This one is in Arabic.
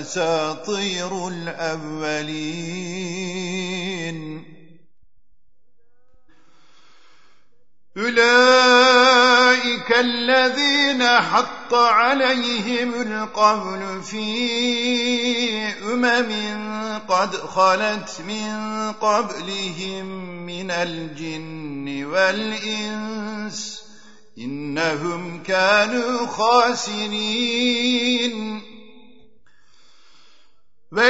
أساطير الأولين. أولئك الذين حق عليهم القول في أمم قد خلت من قبلهم من الجن والإنس إنهم كانوا خاسرين.